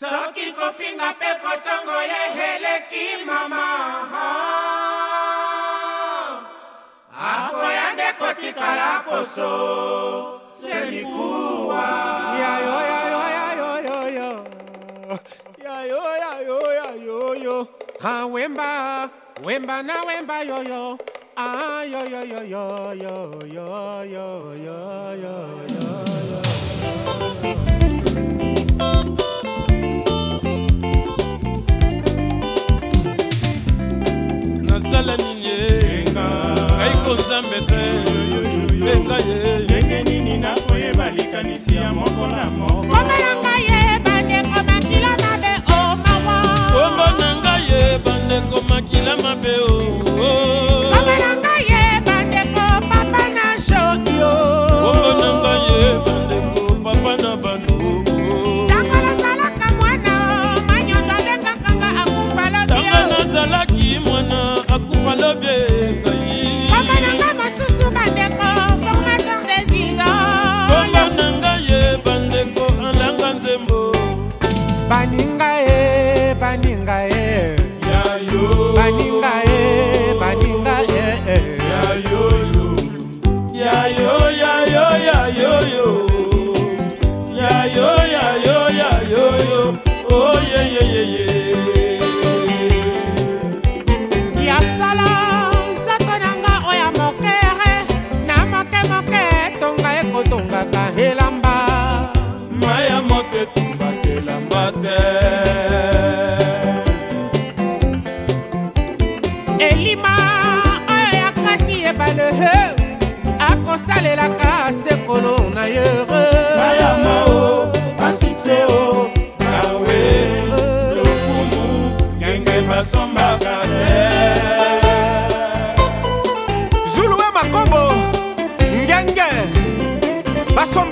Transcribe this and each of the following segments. soki kofinga mpe kotongo ya eheleki mama akoya nde kotikala poso se mikuwa yayo yayo yayo yayo yayo yayo yayo yo ha wemba wemba na wemba yoyo ah yo yo yo yo yo yo yo yo yo yo yo nzambe te benga ye ndenge nini nakoyeba likanisi ya moko na moko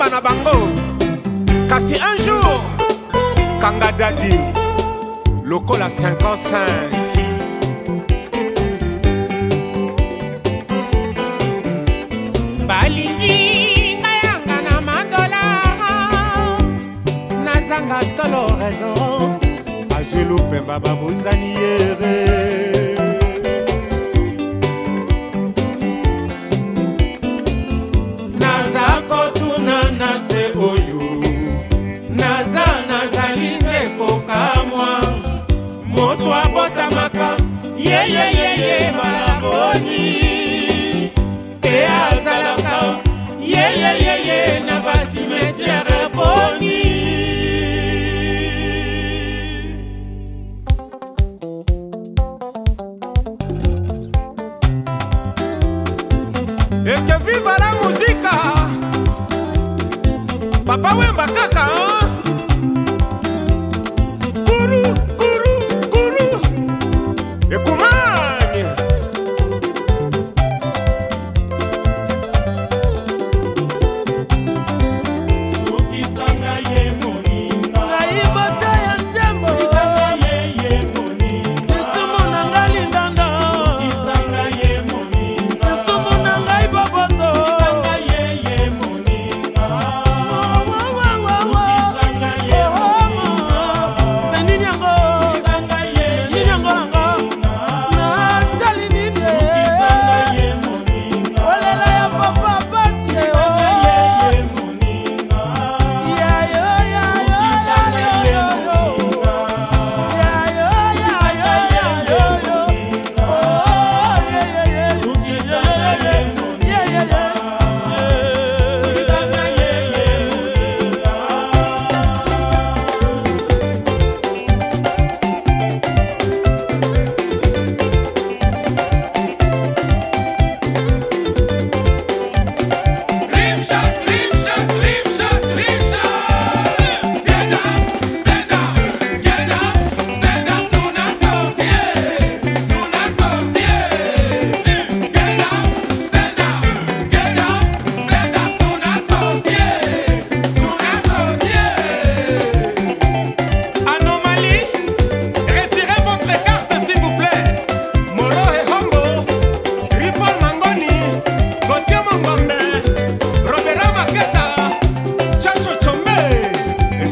mboka na bango kasi un jour kanga dadi lokola 55 balingi ngai yanga na mandola nazanga solo raison azwi lupemba babosani yere papa wemba kaka oh?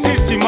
Вместе